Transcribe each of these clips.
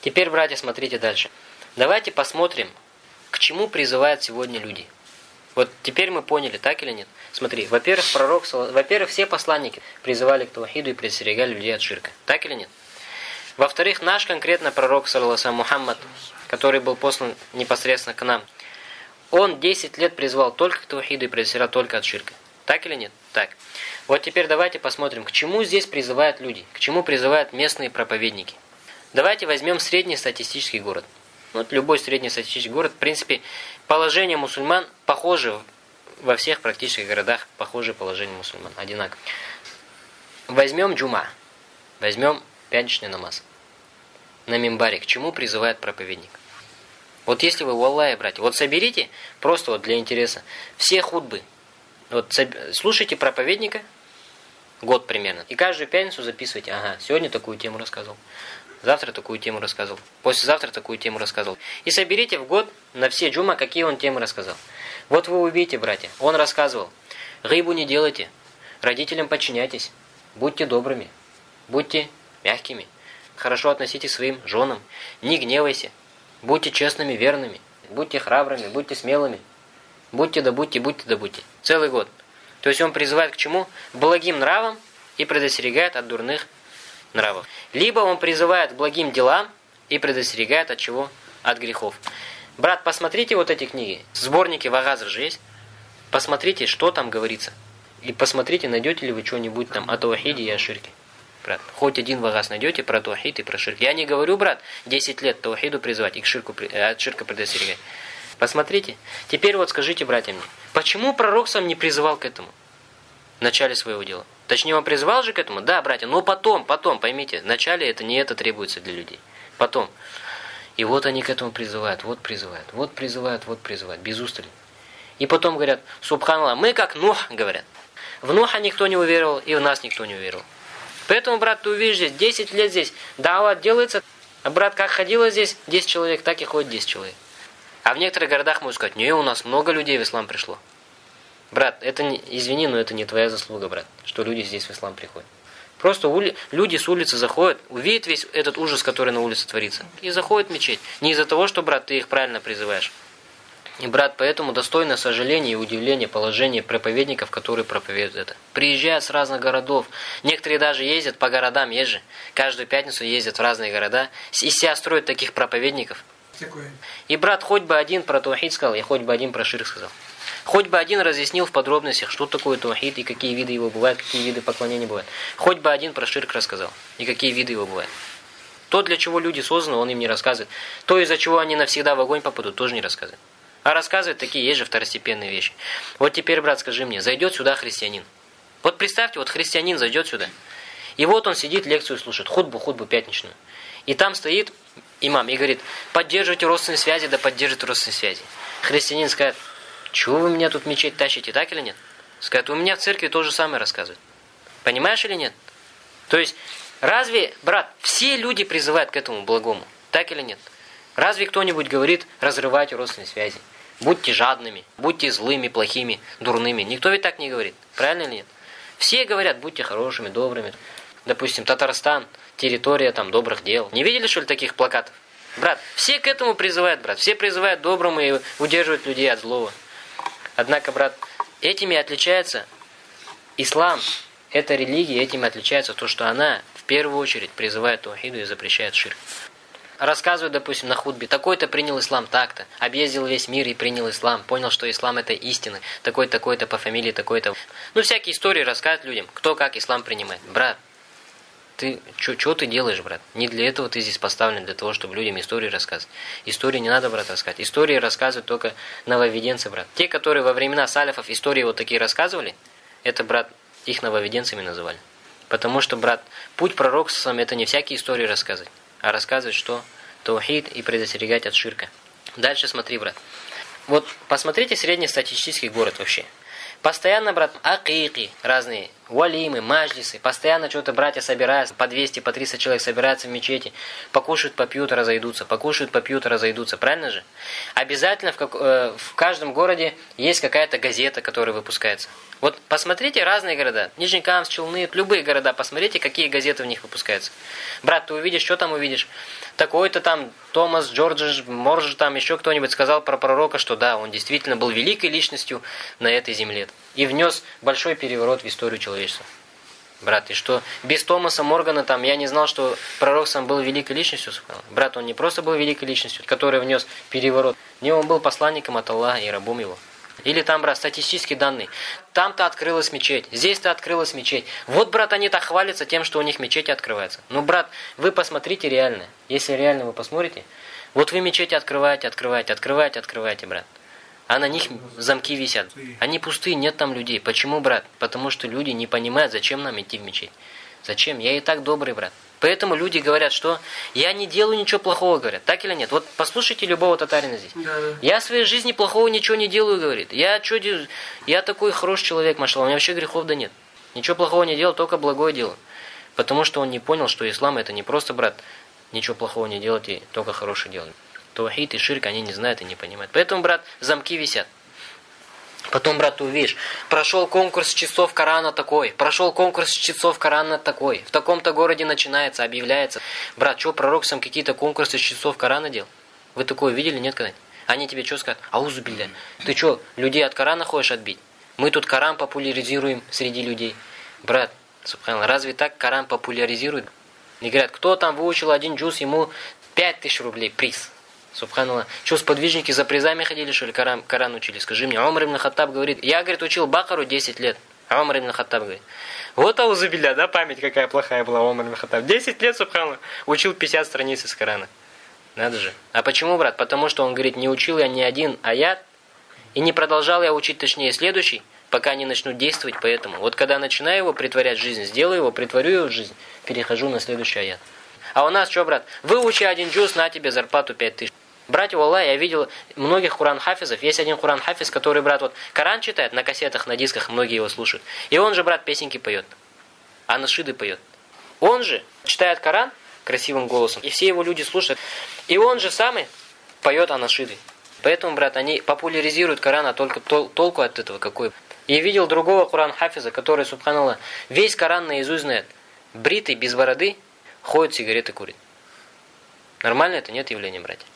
Теперь, братья, смотрите дальше. Давайте посмотрим, к чему призывают сегодня люди. Вот теперь мы поняли, так или нет? Смотри, во-первых, пророк, во-первых, все посланники призывали к таухиду и предостерегали людей от ширка. Так или нет? Во-вторых, наш конкретно пророк, саллаху Мухаммад, который был послан непосредственно к нам, он 10 лет призвал только к таухиду и предостерегал только от ширка. Так или нет? Так. Вот теперь давайте посмотрим, к чему здесь призывают люди, к чему призывают местные проповедники. Давайте возьмем средний статистический город. Вот любой среднестатистический город, в принципе, положение мусульман похоже во всех практических городах, похоже положение мусульман, одинаково. Возьмем джума, возьмем пятничный намаз. На мимбаре к чему призывает проповедник? Вот если вы, Аллахе, братья, вот соберите, просто вот для интереса, все худбы, вот слушайте проповедника, год примерно, и каждую пятницу записывайте, ага, сегодня такую тему рассказывал, завтра такую тему рассказывал, послезавтра такую тему рассказывал. И соберите в год на все джума, какие он темы рассказал. Вот вы увидите, братья, он рассказывал, рыбу не делайте, родителям подчиняйтесь, будьте добрыми, будьте мягкими, хорошо относитесь к своим женам, не гневайся, будьте честными, верными, будьте храбрыми, будьте смелыми, будьте да будьте, будьте да будьте. Целый год. То есть он призывает к чему? Благим нравам и предостерегает от дурных нравов. Либо он призывает к благим делам и предостерегает от чего? От грехов. Брат, посмотрите вот эти книги. Сборники Вагазр же есть. Посмотрите, что там говорится. И посмотрите, найдете ли вы что-нибудь там о Таухиде и о Ширке. Брат, хоть один вагаз найдете про Таухид и про Ширк. Я не говорю, брат, 10 лет Таухиду призывать и к Ширку, э, от Ширка предостерегать. Посмотрите. Теперь вот скажите, братья мне, почему пророк сам не призывал к этому? В начале своего дела. Точнее, он призвал же к этому? Да, братья, но потом, потом, поймите, вначале это не это требуется для людей. Потом. И вот они к этому призывают, вот призывают, вот призывают, вот призывают, без устали. И потом говорят, субханаллах, мы как Нух, говорят. В Нуха никто не уверовал, и в нас никто не уверовал. Поэтому, брат, ты увидишь здесь, 10 лет здесь, дава делается, а брат, как ходило здесь 10 человек, так и ходит 10 человек. А в некоторых городах можно сказать, не, у нас много людей в ислам пришло. Брат, это не, извини, но это не твоя заслуга, брат, что люди здесь в ислам приходят. Просто ули, люди с улицы заходят, увидят весь этот ужас, который на улице творится, и заходят в мечеть. Не из-за того, что, брат, ты их правильно призываешь. И, брат, поэтому достойно сожаления и удивления положение проповедников, которые проповедуют это. Приезжают с разных городов. Некоторые даже ездят по городам, есть же. Каждую пятницу ездят в разные города. И себя строят таких проповедников. И, брат, хоть бы один про Туахид сказал, и хоть бы один про Ширк сказал. Хоть бы один разъяснил в подробностях, что такое таухид и какие виды его бывают, какие виды поклонения бывают. Хоть бы один про ширк рассказал и какие виды его бывают. То, для чего люди созданы, он им не рассказывает. То, из-за чего они навсегда в огонь попадут, тоже не рассказывает. А рассказывает такие есть же второстепенные вещи. Вот теперь, брат, скажи мне, зайдет сюда христианин. Вот представьте, вот христианин зайдет сюда. И вот он сидит, лекцию слушает, худбу, худбу пятничную. И там стоит имам и говорит, поддерживайте родственные связи, да поддерживайте родственные связи. Христианин скажет, чего вы меня тут в мечеть тащите, так или нет? Скажет, у меня в церкви то же самое рассказывают. Понимаешь или нет? То есть, разве, брат, все люди призывают к этому благому, так или нет? Разве кто-нибудь говорит, разрывайте родственные связи? Будьте жадными, будьте злыми, плохими, дурными. Никто ведь так не говорит. Правильно или нет? Все говорят, будьте хорошими, добрыми. Допустим, Татарстан, территория там добрых дел. Не видели, что ли, таких плакатов? Брат, все к этому призывают, брат. Все призывают доброму и удерживают людей от злого. Однако, брат, этими отличается ислам. Эта религия этим отличается то, что она в первую очередь призывает таухиду и запрещает ширк. Рассказывает, допустим, на худбе, такой-то принял ислам так-то, объездил весь мир и принял ислам, понял, что ислам это истина, такой-такой-то по фамилии такой-то. Ну, всякие истории рассказывают людям, кто как ислам принимает. Брат, ты что ты делаешь, брат? Не для этого ты здесь поставлен, для того, чтобы людям истории рассказывать. Истории не надо, брат, рассказывать. Истории рассказывают только нововведенцы, брат. Те, которые во времена салифов истории вот такие рассказывали, это, брат, их нововведенцами называли. Потому что, брат, путь пророкства это не всякие истории рассказывать, а рассказывать, что таухид и предостерегать от ширка. Дальше смотри, брат. Вот посмотрите среднестатистический город вообще. Постоянно, брат, акики, разные Валимы, маджлисы, постоянно что-то братья собираются, по 200, по 300 человек собираются в мечети, покушают, попьют, разойдутся, покушают, попьют, разойдутся, правильно же? Обязательно в, как, э, в каждом городе есть какая-то газета, которая выпускается. Вот посмотрите разные города, Нижнекамск, Челны, любые города, посмотрите, какие газеты в них выпускаются. Брат, ты увидишь, что там увидишь? Такой-то там Томас, Джордж, Морж, там еще кто-нибудь сказал про пророка, что да, он действительно был великой личностью на этой земле и внес большой переворот в историю человечества. Брат, и что без Томаса Моргана там я не знал, что пророк сам был великой личностью. Брат, он не просто был великой личностью, который внес переворот. Не, он был посланником от Аллаха и рабом его. Или там, брат, статистические данные. Там-то открылась мечеть, здесь-то открылась мечеть. Вот, брат, они так хвалятся тем, что у них мечети открываются. Ну, брат, вы посмотрите реально. Если реально вы посмотрите, вот вы мечети открываете, открываете, открываете, открываете, брат а на них замки висят. Они пустые, нет там людей. Почему, брат? Потому что люди не понимают, зачем нам идти в мечеть. Зачем? Я и так добрый, брат. Поэтому люди говорят, что я не делаю ничего плохого, говорят. Так или нет? Вот послушайте любого татарина здесь. Да, да. Я в своей жизни плохого ничего не делаю, говорит. Я что я такой хороший человек, машалла, у меня вообще грехов да нет. Ничего плохого не делал, только благое дело. Потому что он не понял, что ислам это не просто, брат, ничего плохого не делать и только хорошее делать. Таухид и ширк они не знают и не понимают. Поэтому, брат, замки висят. Потом, брат, ты увидишь, прошел конкурс часов Корана такой, прошел конкурс часов Корана такой, в таком-то городе начинается, объявляется. Брат, что, пророк сам какие-то конкурсы часов Корана делал? Вы такое видели, нет когда-нибудь? Они тебе что скажут? Аузу билля. Ты что, людей от Корана хочешь отбить? Мы тут Коран популяризируем среди людей. Брат, субханаллах, разве так Коран популяризирует? И говорят, кто там выучил один джуз, ему 5000 рублей приз. Субханаллах. Что, сподвижники за призами ходили, что ли, Коран, Коран учили? Скажи мне. Умар ибн Хаттаб говорит, я, говорит, учил Бакару 10 лет. А Умар ибн Хаттаб говорит, вот аузубиля, да, память какая плохая была Умар ибн Хаттаб. 10 лет, Субханаллах, учил 50 страниц из Корана. Надо же. А почему, брат? Потому что он говорит, не учил я ни один аят, и не продолжал я учить, точнее, следующий, пока не начну действовать поэтому. Вот когда начинаю его притворять в жизнь, сделаю его, притворю его в жизнь, перехожу на следующий аят. А у нас что, брат? Выучи один джуз, на тебе зарплату 5000. Братья, Аллах, я видел многих Куран-хафизов. Есть один Куран-хафиз, который, брат, вот Коран читает на кассетах, на дисках, многие его слушают. И он же, брат, песенки поет. А нашиды поет. Он же читает Коран красивым голосом, и все его люди слушают. И он же самый поет анашиды. Поэтому, брат, они популяризируют Коран, а только тол толку от этого какой. И видел другого Куран-хафиза, который, субханаллах, весь Коран наизусть знает. Бритый, без бороды, ходит, сигареты курит. Нормально это? Нет явления, братья?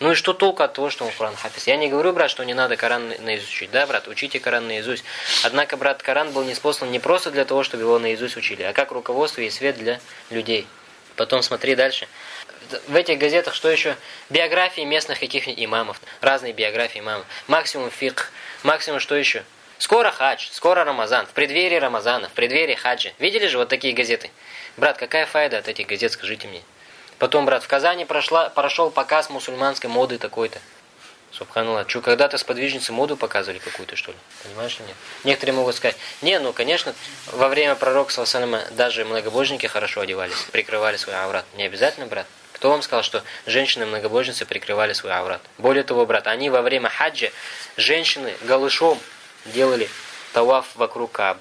Ну и что толку от того, что он Коран хафиз? Я не говорю, брат, что не надо Коран наизусть учить. Да, брат, учите Коран наизусть. Однако, брат, Коран был неспослан не просто для того, чтобы его наизусть учили, а как руководство и свет для людей. Потом смотри дальше. В этих газетах что еще? Биографии местных каких-нибудь имамов. Разные биографии имамов. Максимум фикх. Максимум что еще? Скоро хадж, скоро Рамазан, в преддверии Рамазана, в преддверии хаджа. Видели же вот такие газеты? Брат, какая файда от этих газет, скажите мне? Потом, брат, в Казани прошла, прошел показ мусульманской моды такой-то. Субханаллах. Что, когда-то сподвижницы моду показывали какую-то, что ли? Понимаешь или нет? Некоторые могут сказать, не, ну, конечно, во время пророка Салсанама даже многобожники хорошо одевались, прикрывали свой аврат. Не обязательно, брат. Кто вам сказал, что женщины-многобожницы прикрывали свой аврат? Более того, брат, они во время хаджа, женщины голышом делали таваф вокруг Каабы.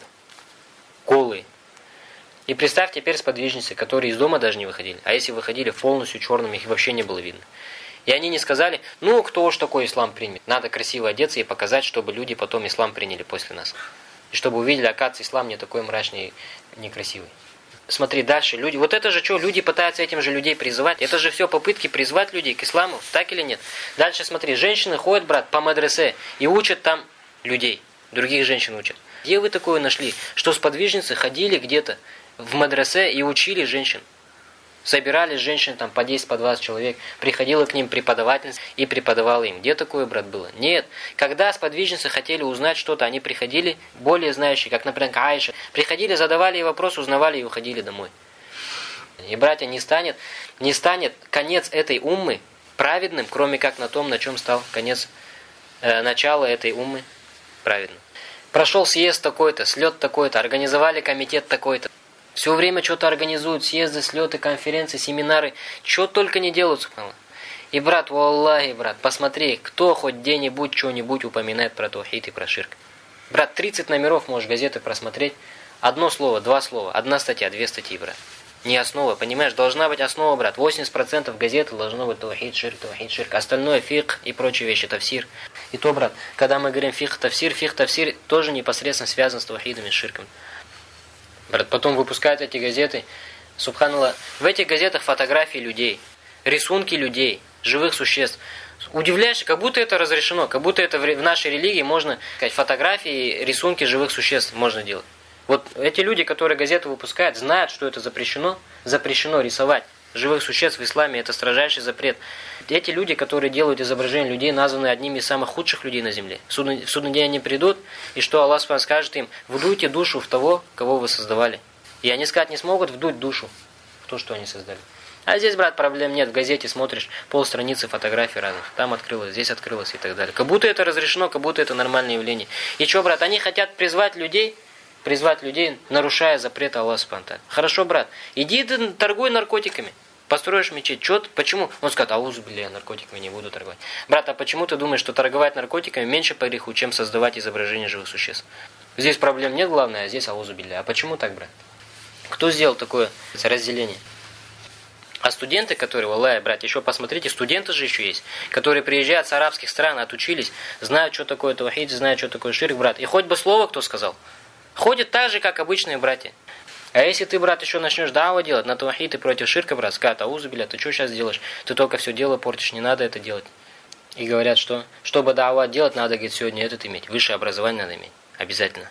Голые. И представь теперь сподвижницы, которые из дома даже не выходили. А если выходили полностью черными, их вообще не было видно. И они не сказали, ну, кто уж такой ислам примет. Надо красиво одеться и показать, чтобы люди потом ислам приняли после нас. И чтобы увидели, оказывается, ислам не такой мрачный, некрасивый. Смотри, дальше. люди. Вот это же что, люди пытаются этим же людей призывать. Это же все попытки призвать людей к исламу, так или нет? Дальше смотри, женщины ходят, брат, по мадресе и учат там людей. Других женщин учат. Где вы такое нашли, что сподвижницы ходили где-то в медресе и учили женщин. Собирались женщины там по 10, по 20 человек, приходила к ним преподавательница и преподавала им. Где такое, брат, было? Нет. Когда сподвижницы хотели узнать что-то, они приходили, более знающие, как, например, Айша, приходили, задавали ей вопрос, узнавали и уходили домой. И, братья, не станет, не станет конец этой уммы праведным, кроме как на том, на чем стал конец, э, начало этой уммы праведным. Прошел съезд такой-то, слет такой-то, организовали комитет такой-то. Все время что-то организуют, съезды, слеты, конференции, семинары. Что только не делают, субханаллах. И, брат, валлахи, брат, посмотри, кто хоть где-нибудь что-нибудь упоминает про таухид и про ширк. Брат, 30 номеров можешь газеты просмотреть. Одно слово, два слова, одна статья, две статьи, брат. Не основа, понимаешь? Должна быть основа, брат. 80% газеты должно быть таухид, ширк, таухид, ширк. Остальное фиг и прочие вещи, тавсир. И то, брат, когда мы говорим фиг, тавсир, фиг, тавсир, тоже непосредственно связан с таухидом и ширком. Брат, потом выпускают эти газеты. Субханаллах. В этих газетах фотографии людей, рисунки людей, живых существ. Удивляешься, как будто это разрешено, как будто это в нашей религии можно, сказать, фотографии, рисунки живых существ можно делать. Вот эти люди, которые газеты выпускают, знают, что это запрещено. Запрещено рисовать живых существ в исламе, это строжайший запрет. Эти люди, которые делают изображения людей, названы одними из самых худших людей на земле. В судный, в судный день они придут, и что Аллах скажет им, вдуйте душу в того, кого вы создавали. И они сказать не смогут вдуть душу в то, что они создали. А здесь, брат, проблем нет. В газете смотришь, пол страницы фотографий разных. Там открылось, здесь открылось и так далее. Как будто это разрешено, как будто это нормальное явление. И что, брат, они хотят призвать людей, призвать людей, нарушая запрет Аллаха Субтитры. Хорошо, брат, иди ты торгуй наркотиками. Построишь мечеть. Чё Почему? Он скажет, аузу, бля, наркотиками не буду торговать. Брат, а почему ты думаешь, что торговать наркотиками меньше по греху, чем создавать изображение живых существ? Здесь проблем нет, главное, а здесь аузу, бля. А почему так, брат? Кто сделал такое разделение? А студенты, которые, Аллах, брат, еще посмотрите, студенты же еще есть, которые приезжают с арабских стран, отучились, знают, что такое таухид, знают, что такое ширк, брат. И хоть бы слово кто сказал. Ходят так же, как обычные братья. А если ты, брат, еще начнешь даву делать на таухид и против ширка, брат, скат, аузу, бля, ты что сейчас делаешь? Ты только все дело портишь, не надо это делать. И говорят, что, чтобы даву делать, надо, говорит, сегодня этот иметь. Высшее образование надо иметь. Обязательно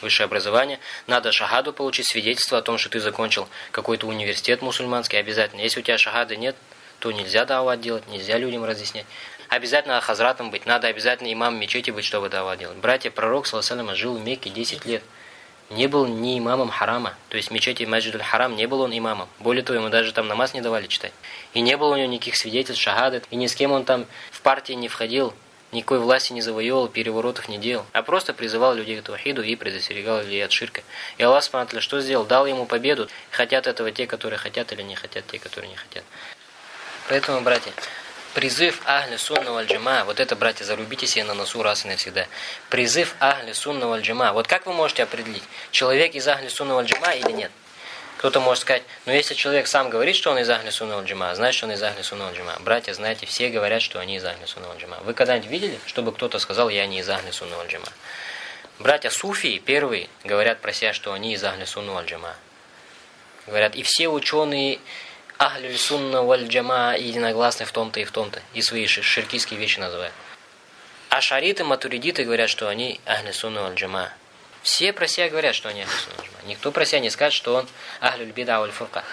высшее образование, надо шахаду получить, свидетельство о том, что ты закончил какой-то университет мусульманский, обязательно. Если у тебя шахады нет, то нельзя давать делать, нельзя людям разъяснять. Обязательно хазратом быть, надо обязательно имам мечети быть, чтобы давать делать. Братья, пророк, саллаху жил в Мекке 10 лет. Не был ни имамом харама, то есть в мечети Маджидуль Харам не был он имамом. Более того, ему даже там намаз не давали читать. И не было у него никаких свидетельств, шахады, и ни с кем он там в партии не входил, никакой власти не завоевал, переворотов не делал, а просто призывал людей к таухиду и предостерегал людей от ширка. И Аллах Субтитры что сделал? Дал ему победу. Хотят этого те, которые хотят, или не хотят те, которые не хотят. Поэтому, братья, призыв Ахли Сунна Валь Джама, вот это, братья, зарубите себе на носу раз и навсегда. Призыв Ахли Сунна Валь Джама. Вот как вы можете определить, человек из Ахли Сунна Валь Джама или нет? Кто-то может сказать, но «Ну, если человек сам говорит, что он из Ахли Сунна Джима, значит, он из Ахли Сунна Джима. Братья, знаете, все говорят, что они из Ахли Сунна Джима. Вы когда-нибудь видели, чтобы кто-то сказал, я не из Ахли Сунна Джима? Братья Суфии первые говорят про себя, что они из Ахли Сунна Джима. Говорят, и все ученые Ахли Сунна Валь Джама единогласны в том-то и в том-то. И свои ширкийские вещи называют. А шариты, матуридиты говорят, что они Ахли Сунна Валь Джама. Все про себя говорят, что они Ахлюсунна Никто про себя не скажет, что он Ахлюль бида уль фурка.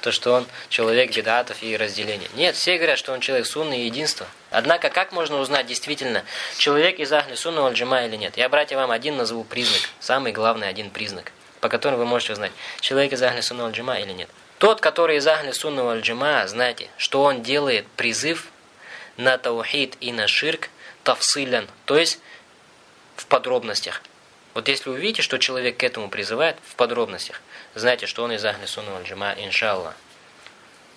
То, что он человек бедатов и разделения. Нет, все говорят, что он человек сунны и единства. Однако, как можно узнать действительно, человек из Ахли сунна уль джама или нет? Я, братья, вам один назову признак. Самый главный один признак, по которому вы можете узнать, человек из Ахли сунна джама или нет. Тот, который из Ахли сунна уль джама, знаете, что он делает призыв на таухид и на ширк тавсилян, то есть в подробностях. Вот если вы видите, что человек к этому призывает в подробностях, знайте, что он из Ахли Сунна Джама, иншаллах.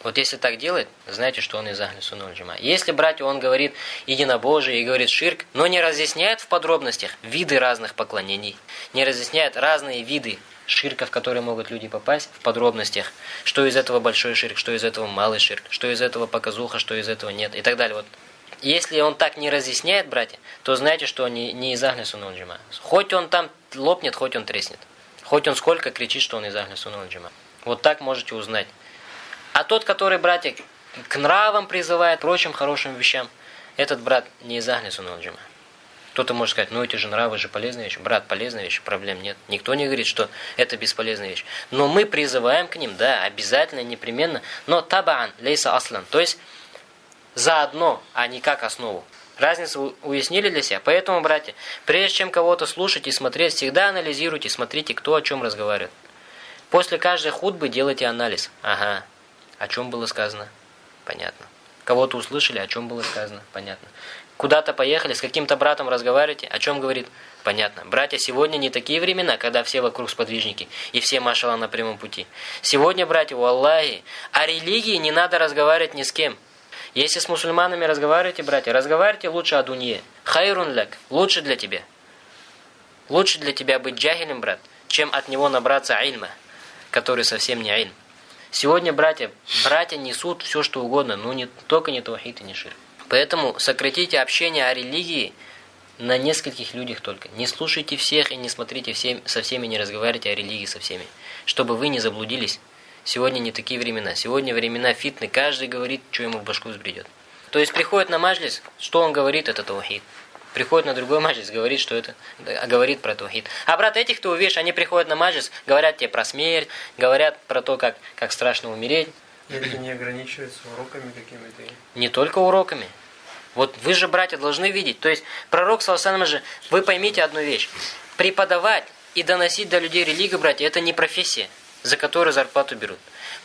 Вот если так делает, знайте, что он из Ахли Сунна Джама. Если, братья, он говорит единобожие и говорит ширк, но не разъясняет в подробностях виды разных поклонений, не разъясняет разные виды ширка, в которые могут люди попасть, в подробностях, что из этого большой ширк, что из этого малый ширк, что из этого показуха, что из этого нет, и так далее. Вот если он так не разъясняет, братья, то знайте, что он не, не из Ахли Сунна Джима. Хоть он там лопнет, хоть он треснет. Хоть он сколько кричит, что он из Ахли Сунна Джима. Вот так можете узнать. А тот, который, братья, к нравам призывает, прочим хорошим вещам, этот брат не из Ахли. Кто-то может сказать, ну эти же нравы же полезная вещь. Брат, полезная вещь, проблем нет. Никто не говорит, что это бесполезная вещь. Но мы призываем к ним, да, обязательно, непременно. Но табаан, лейса аслан. То есть, заодно, а не как основу. Разницу уяснили для себя? Поэтому, братья, прежде чем кого-то слушать и смотреть, всегда анализируйте, смотрите, кто о чем разговаривает. После каждой худбы делайте анализ. Ага, о чем было сказано? Понятно. Кого-то услышали, о чем было сказано? Понятно. Куда-то поехали, с каким-то братом разговариваете, о чем говорит? Понятно. Братья, сегодня не такие времена, когда все вокруг сподвижники, и все машала на прямом пути. Сегодня, братья, у Аллахи, о религии не надо разговаривать ни с кем. Если с мусульманами разговариваете, братья, разговаривайте лучше о дунье. Хайрун лак. Лучше для тебя. Лучше для тебя быть джахилем, брат, чем от него набраться ильма, который совсем не ильм. Сегодня братья, братья несут все, что угодно, но не только не таухид и не ширк. Поэтому сократите общение о религии на нескольких людях только. Не слушайте всех и не смотрите всем, со всеми, не разговаривайте о религии со всеми. Чтобы вы не заблудились. Сегодня не такие времена. Сегодня времена фитны. Каждый говорит, что ему в башку взбредет. То есть приходит на маджлис, что он говорит, это таухид. Приходит на другой маджлис, говорит, что это, говорит про таухид. А брат, этих ты увидишь, они приходят на маджлис, говорят тебе про смерть, говорят про то, как, как страшно умереть. Это не ограничивается уроками какими-то? Не только уроками. Вот вы же, братья, должны видеть. То есть пророк, саллаху же, вы поймите одну вещь. Преподавать и доносить до людей религию, братья, это не профессия, за которую зарплату берут.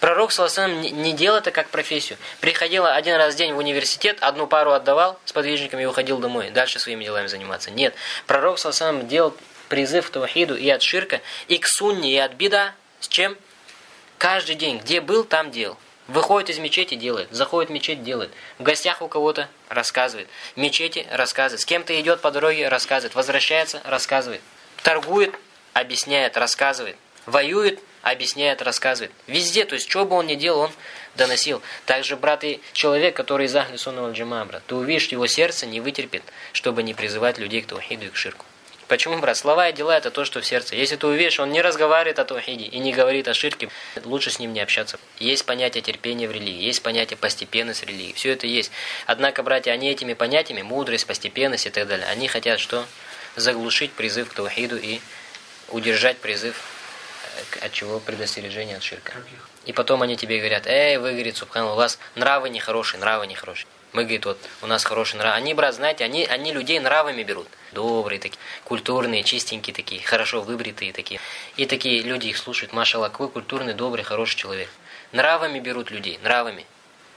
Пророк, саллаху не делал это как профессию. Приходил один раз в день в университет, одну пару отдавал с подвижниками и уходил домой. Дальше своими делами заниматься. Нет. Пророк, саллаху делал призыв к таухиду и от ширка, и к сунне, и от бида. С чем? Каждый день. Где был, там делал. Выходит из мечети, делает. Заходит в мечеть, делает. В гостях у кого-то, рассказывает. В мечети, рассказывает. С кем-то идет по дороге, рассказывает. Возвращается, рассказывает. Торгует, объясняет, рассказывает. Воюет, объясняет, рассказывает. Везде, то есть, что бы он ни делал, он доносил. Также, брат, и человек, который из Ахли Сунна Джама, брат, ты увидишь, его сердце не вытерпит, чтобы не призывать людей к таухиду и к ширку. Почему, брат? Слова и дела – это то, что в сердце. Если ты увидишь, он не разговаривает о таухиде и не говорит о ширке, лучше с ним не общаться. Есть понятие терпения в религии, есть понятие постепенность в религии. Все это есть. Однако, братья, они этими понятиями, мудрость, постепенность и так далее, они хотят что? Заглушить призыв к таухиду и удержать призыв от чего предостережение от ширка. И потом они тебе говорят, эй, вы, говорит, Субхан, у вас нравы нехорошие, нравы нехорошие. Мы, говорит, вот, у нас хороший нрав. Они, брат, знаете, они, они людей нравами берут. Добрые такие, культурные, чистенькие такие, хорошо выбритые такие. И такие люди их слушают, машалла, какой культурный, добрый, хороший человек. Нравами берут людей, нравами.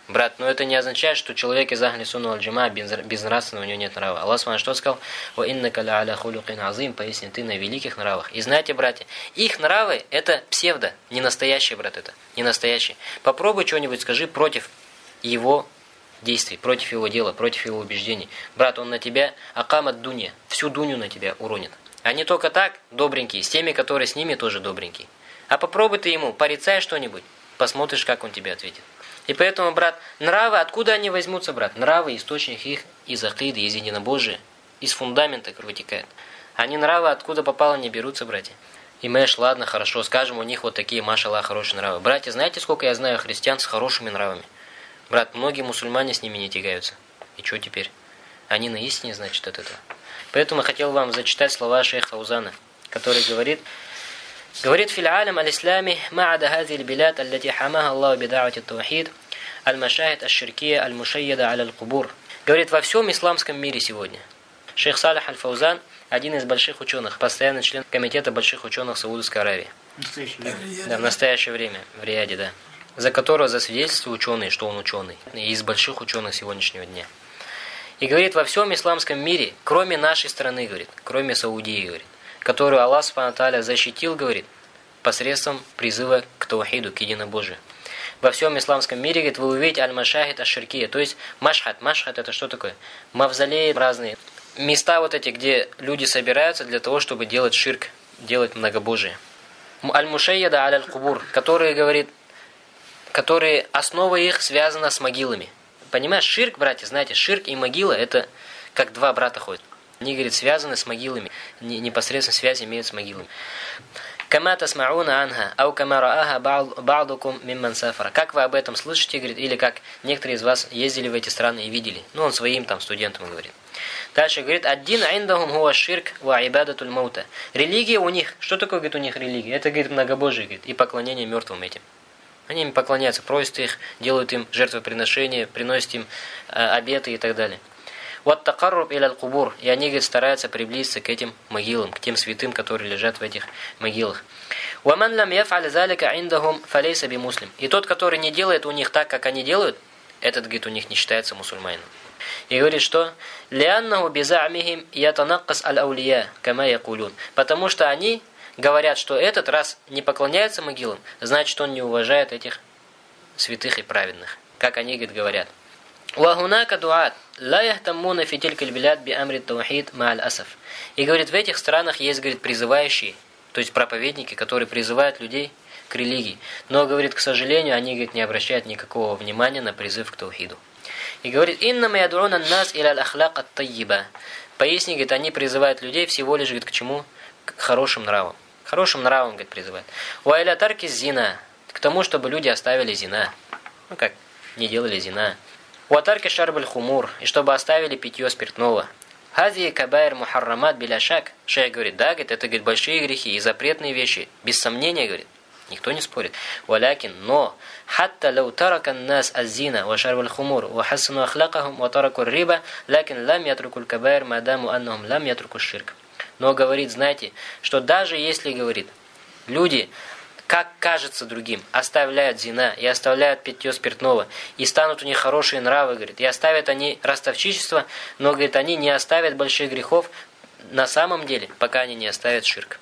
Брат, но это не означает, что человек из Ахли Сунна Аль-Джама безнравственного, у него нет нрава. Аллах Субхану что сказал? «Ва иннака ля аля хулюкин азим», пояснит ты на великих нравах. И знаете, братья, их нравы – это псевдо, не настоящие, брат, это, не настоящие. Попробуй что-нибудь скажи против его действий, против его дела, против его убеждений. Брат, он на тебя акамат дунья, всю дунью на тебя уронит. А не только так, добренькие, с теми, которые с ними тоже добренькие. А попробуй ты ему, порицай что-нибудь, посмотришь, как он тебе ответит. И поэтому, брат, нравы, откуда они возьмутся, брат? Нравы, источник их из акиды, из единобожия, из фундамента вытекает. Они нравы, откуда попало, не берутся, братья. И Мэш, ладно, хорошо, скажем, у них вот такие, машаллах, хорошие нравы. Братья, знаете, сколько я знаю христиан с хорошими нравами? Брат, многие мусульмане с ними не тягаются. И что теперь? Они на истине, значит, от этого. Поэтому я хотел вам зачитать слова шейха Фаузана, который говорит... Говорит филиалям аль-ислами ма'ада хазиль билят аллати хамаха Аллаху бидавати таухид аль-машахид аш-ширкия аль-мушайяда аль-кубур. Говорит, во всем исламском мире сегодня. Шейх Салих Аль-Фаузан, один из больших ученых, постоянный член комитета больших ученых Саудовской Аравии. Да, в настоящее время, в Риаде, да. За которого засвидетельствует ученый, что он ученый. И из больших ученых сегодняшнего дня. И говорит, во всем исламском мире, кроме нашей страны, говорит, кроме Саудии, говорит, которую Аллах Субхану защитил, говорит, посредством призыва к таухиду, к единобожию. Во всем исламском мире, говорит, вы увидите аль-машахид аш-ширкия, то есть машхат. Машхат это что такое? Мавзолеи разные. Места вот эти, где люди собираются для того, чтобы делать ширк, делать многобожие. Аль-мушайяда аль-кубур, которые, говорит, которые, основа их связана с могилами. Понимаешь, ширк, братья, знаете, ширк и могила, это как два брата ходят. Они, говорит, связаны с могилами, непосредственно связь имеют с могилами. Кама тасмауна анха, ау кама раага ба'дукум мимман сафара. Как вы об этом слышите, говорит, или как некоторые из вас ездили в эти страны и видели. Ну, он своим там студентам говорит. Дальше говорит, «Аддин индахум хуа ширк ва ибадатуль маута». Религия у них, что такое, говорит, у них религия? Это, говорит, многобожие, говорит, и поклонение мертвым этим. Они им поклоняются, просят их, делают им жертвоприношения, приносят им э, обеты и так далее. Вот такарруб иляль кубур. И они, говорит, стараются приблизиться к этим могилам, к тем святым, которые лежат в этих могилах. Уаман лам яф'аль залика индахум фалейса би муслим. И тот, который не делает у них так, как они делают, этот, говорит, у них не считается мусульманином. И говорит, что «Лианнаху бизамихим ятанаккас аль-аулия, кама якулюн». Потому что они говорят, что этот раз не поклоняется могилам, значит, он не уважает этих святых и праведных, как они, говорит, говорят. وهناك دعاة لا يهتمون في تلك البلاد بأمر التوحيد مع الأسف. И говорит, в этих странах есть, говорит, призывающие, то есть проповедники, которые призывают людей к религии. Но, говорит, к сожалению, они, говорит, не обращают никакого внимания на призыв к таухиду. И говорит, «Инна ядруна нас иля ахляк ат тайиба». Поясни, говорит, они призывают людей всего лишь, говорит, к чему? К хорошим нравам. Хорошим нравам, говорит, призывают. «Уайля тарки зина». К тому, чтобы люди оставили зина. Ну как, не делали зина. Уатарки шарбль хумур, и чтобы оставили питье спиртного. Хази кабайр мухаррамат беляшак. Шейх говорит, да, говорит, это говорит, большие грехи и запретные вещи. Без сомнения, говорит, никто не спорит. Валякин, но, хатта лау таракан нас аззина, ва шарваль хумур, ва хасану ахлакахум, ва тараку риба, лакин лам ятрукуль кабайр мадаму аннахум лам ятруку ширк. Но говорит, знаете, что даже если, говорит, люди как кажется другим, оставляют зина и оставляют питье спиртного, и станут у них хорошие нравы, говорит, и оставят они ростовчичество, но, говорит, они не оставят больших грехов на самом деле, пока они не оставят ширк.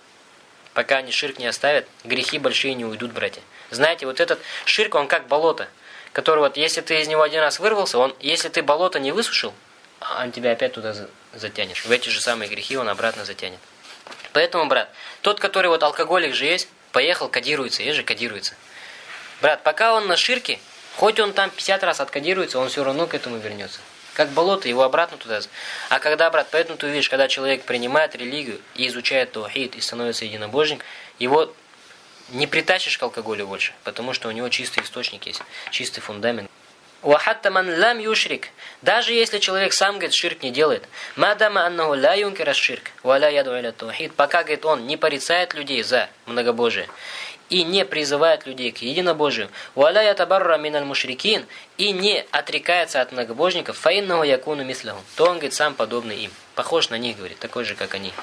Пока они ширк не оставят, грехи большие не уйдут, братья. Знаете, вот этот ширк, он как болото, который вот, если ты из него один раз вырвался, он, если ты болото не высушил, он тебя опять туда затянет. В эти же самые грехи он обратно затянет. Поэтому, брат, тот, который вот алкоголик же есть, Поехал, кодируется, есть же кодируется. Брат, пока он на ширке, хоть он там 50 раз откодируется, он все равно к этому вернется. Как болото, его обратно туда. А когда, брат, поэтому ты видишь, когда человек принимает религию и изучает таухид и становится единобожник, его не притащишь к алкоголю больше, потому что у него чистый источник есть, чистый фундамент. Вахатта ман лам юшрик. Даже если человек сам, говорит, ширк не делает. Мадама аннаху ла юнкира ширк. Валя яду иля тухид. Пока, говорит, он не порицает людей за многобожие. И не призывает людей к единобожию. Валя ятабарра миналь мушрикин. И не отрекается от многобожников. Фаиннаху якуну мислаху. То он, говорит, сам подобный им. Похож на них, говорит, такой же, как они.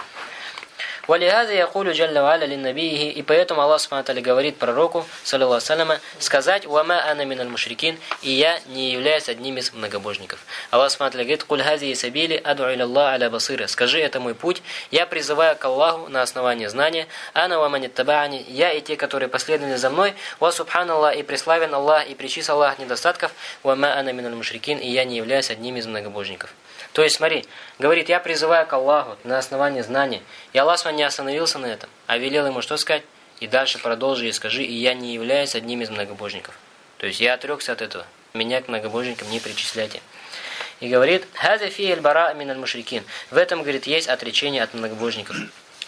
Валихаза якулю джалля валя линнабиихи, и поэтому Аллах Субтитры говорит пророку, саллиллаху саляма, сказать «Вама ана миналь мушрикин», и я не являюсь одним из многобожников. Аллах Субтитры говорит «Куль хази сабили аду илаллах аля басыра». Скажи, это мой путь, я призываю к Аллаху на основании знания, ана ва маниттабаани, я и те, которые последовали за мной, ва субханаллах, и преславен Аллах, и причис Аллах недостатков, вама ана миналь мушрикин, и я не являюсь одним из многобожников. То есть, смотри, говорит, я призываю к Аллаху на основании знания. И Аллах не остановился на этом, а велел ему что сказать? И дальше продолжи и скажи, и я не являюсь одним из многобожников. То есть я отрекся от этого. Меня к многобожникам не причисляйте. И говорит, «Хаза аль-бара мин аль-мушрикин». В этом, говорит, есть отречение от многобожников.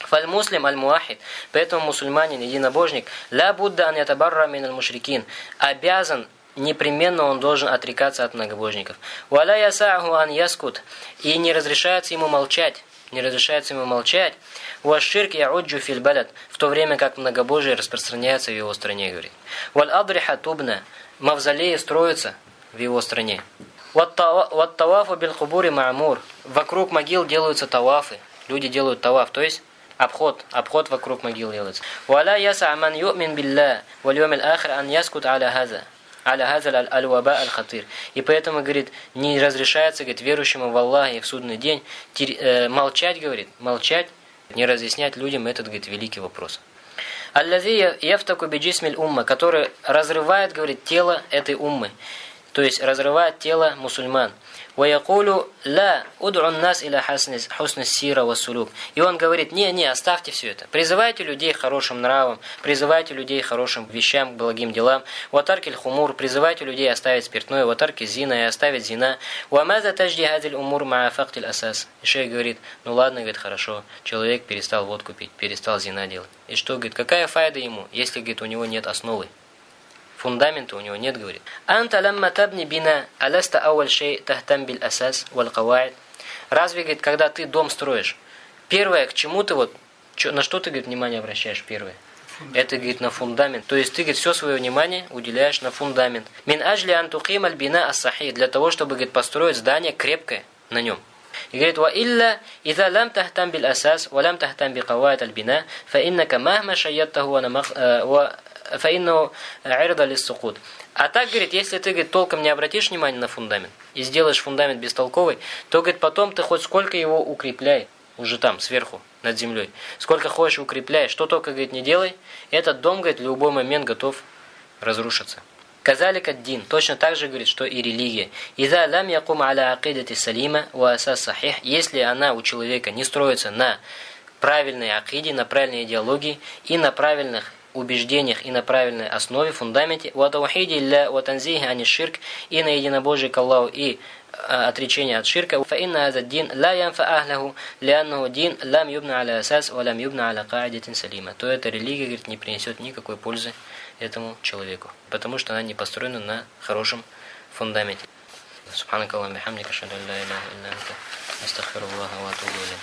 Фаль муслим аль-муахид. Поэтому мусульманин, единобожник, ла будда ан ятабарра мин аль-мушрикин. Обязан непременно он должен отрекаться от многобожников. «Валя ясаху ан яскут» и не разрешается ему молчать, не разрешается ему молчать. «Ваширк яуджу филь балад» в то время как многобожие распространяется в его стране, говорит. «Валь адриха тубна» мавзолеи строятся в его стране. «Ваттавафу бил хубури ма'мур» вокруг могил делаются тавафы, люди делают таваф, то есть обход, обход вокруг могил делается. «Валя яса ман ю'мин билля валь юмил ахир ан яскут аля хаза» аля. И поэтому, говорит, не разрешается, говорит, верующему в Аллаха и в судный день э, молчать, говорит, молчать, не разъяснять людям этот, говорит, великий вопрос. Аллази яфтаку биджисмиль умма, который разрывает, говорит, тело этой уммы, то есть разрывает тело мусульман. Ваякулю ла удун нас или хусна сира васулюк. И он говорит, не, не, оставьте все это. Призывайте людей к хорошим нравам, призывайте людей к хорошим вещам, к благим делам. Ватаркель хумур, призывайте людей оставить спиртное, ватарки зина и оставить зина. Уамаза тажди хазиль умур маафактиль асас. И Шей говорит, ну ладно, говорит, хорошо, человек перестал водку пить, перестал зина делать. И что, говорит, какая файда ему, если, говорит, у него нет основы? Фундамента у него нет, говорит. Анта ламма табни бина аласта ауаль шей тахтам бил асас вал каваид. Разве, говорит, когда ты дом строишь, первое, к чему ты вот, на что ты, говорит, внимание обращаешь первое? Это, говорит, на фундамент. То есть ты, говорит, все свое внимание уделяешь на фундамент. Мин ажли антуким аль бина ас Для того, чтобы, говорит, построить здание крепкое на нем. И говорит, ва илля иза лам тахтам бил асас, ва лам тахтам би каваид аль бина, фа иннака махма шайяттаху ва фаинну ирда лиссукут. А так, говорит, если ты, говорит, толком не обратишь внимание на фундамент и сделаешь фундамент бестолковый, то, говорит, потом ты хоть сколько его укрепляй, уже там, сверху, над землей. Сколько хочешь укрепляй, что только, говорит, не делай, этот дом, говорит, в любой момент готов разрушиться. Казалика дин, точно так же говорит, что и религия. Иза лам якум аля акидати салима ва асас сахих, если она у человека не строится на правильной акиде, на правильной идеологии и на правильных убеждениях и на правильной основе, фундаменте, ва таухиди ля ва танзихи ани ширк, и на единобожие к Аллаху, и отречение от ширка. Фа инна азад дин ла янфа ахлаху, ляннаху дин лам юбна аля асас, ва лам юбна аля каадитин салима. То эта религия, говорит, не принесет никакой пользы этому человеку, потому что она не построена на хорошем фундаменте. سبحانك اللهم وبحمدك اشهد ان لا اله الا انت استغفر الله واتوب اليه